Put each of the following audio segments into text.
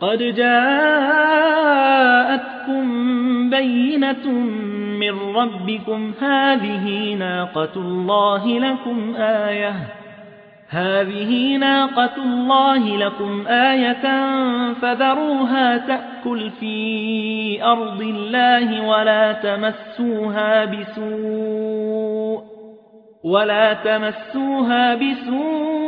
قد جاءتكم بينة من ربكم. هذه ناقة الله لكم آية. هذه ناقة الله لكم آية. فذروها تأكل في أرض الله ولا تمسوها بسوء. ولا تمسوها بسوء.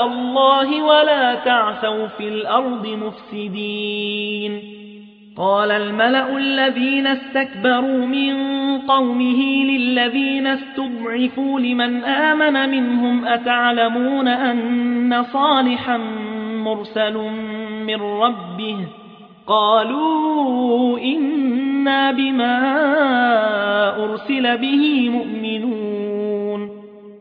آلاء الله ولا تعثوا في الأرض مفسدين. قال الملأ الذين استكبروا من قومه للذين استضعفوا لمن آمن منهم أتعلمون أن صالحا مرسل من ربه؟ قالوا إنا بما أرسل به مؤمنون.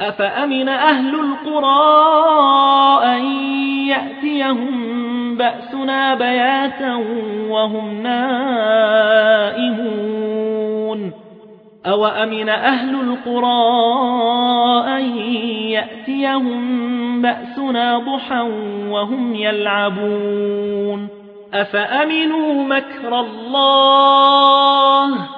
أفأمن أهل القرى أن يأتيهم بأسنا بياتا وهم نائمون؟ أو أمن أهل القرى أن يأتيهم بأسنا ضحا وهم يلعبون؟ أفأمنوا مكر الله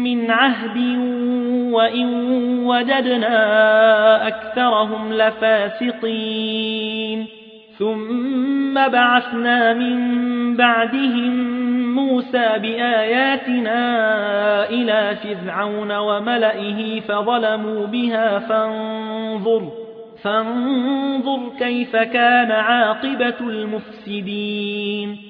من عهد وإن وجدنا أكثرهم لفاسقين. ثم بعثنا من بعدهم موسى بآياتنا إلى فرعون وملئه فظلموا بها فانظر فانظر كيف كان عاقبة المفسدين.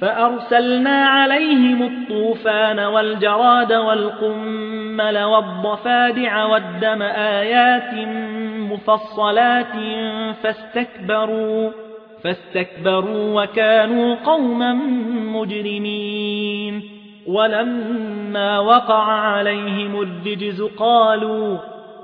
فأرسلنا عليهم الطوفان والجراد والقمل والضفادع والدم آيات مفصلات فاستكبروا فاستكبروا وكانوا قوما مجرمين ولما وقع عليهم الرجز قالوا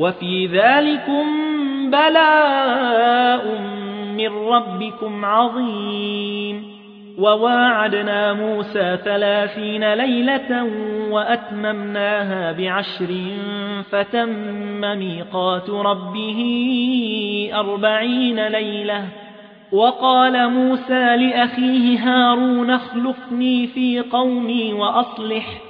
وفي ذلكم بلاء من ربكم عظيم. وواعدنا موسى ثلاثين ليلة وأتممناها بعشر فتم ميقات ربه أربعين ليلة. وقال موسى لأخيه هارون اخلفني في قومي وأصلح.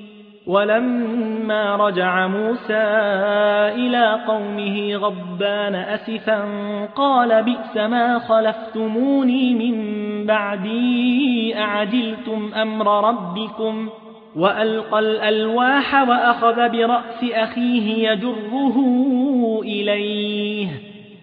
ولما رجع موسى إلى قومه غضبان أسفا قال بئس ما خلفتموني من بعدي أعجلتم أمر ربكم وألقى الألواح وأخذ برأس أخيه يجره إليه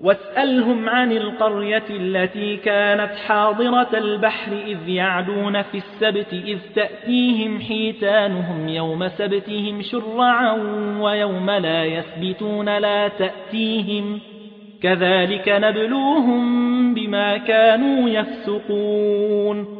واسألهم عن القرية التي كانت حاضرة البحر إذ يعدون في السبت إذ تأتيهم حيتانهم يوم سبتهم شرعا ويوم لا يثبتون لا تأتيهم كذلك نبلوهم بما كانوا يفسقون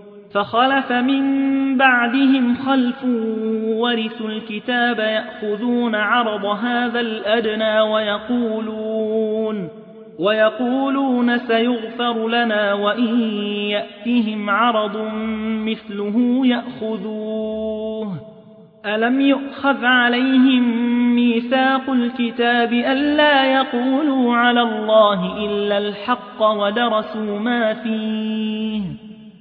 فخلف من بعدهم خلف ورثوا الكتاب يأخذون عرض هذا الأدنى ويقولون ويقولون سيغفر لنا وإن يأتهم عرض مثله يأخذوه. ألم يؤخذ عليهم ميثاق الكتاب ألا يقولوا على الله إلا الحق ودرسوا ما فيه؟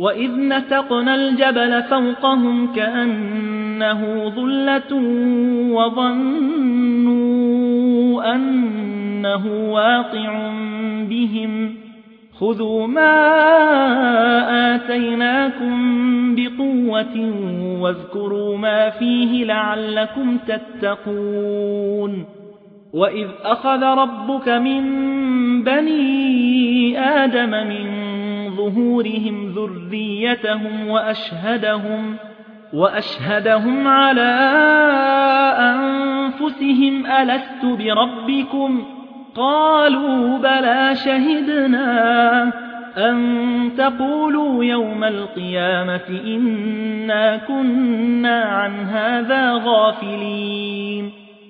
وإذ نتقنا الجبل فوقهم كأنه ظلة وظنوا أنه واقع بهم خذوا ما آتيناكم بقوة واذكروا ما فيه لعلكم تتقون وإذ أخذ ربك من بني آدم من ظهورهم ذريتهم وأشهدهم وأشهدهم على أنفسهم ألست بربكم؟ قالوا بلى شهدنا أن تقولوا يوم القيامة إنا كنا عن هذا غافلين.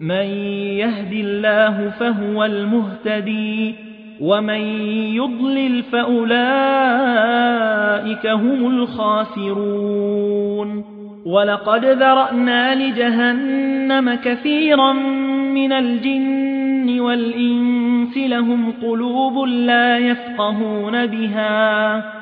من يهد الله فهو المهتدي ومن يضلل فأولئك هم الخاسرون ولقد ذرأنا لجهنم كثيرا من الجن والإنس لهم قلوب لا يفقهون بها